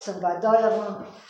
Sem pa dojamo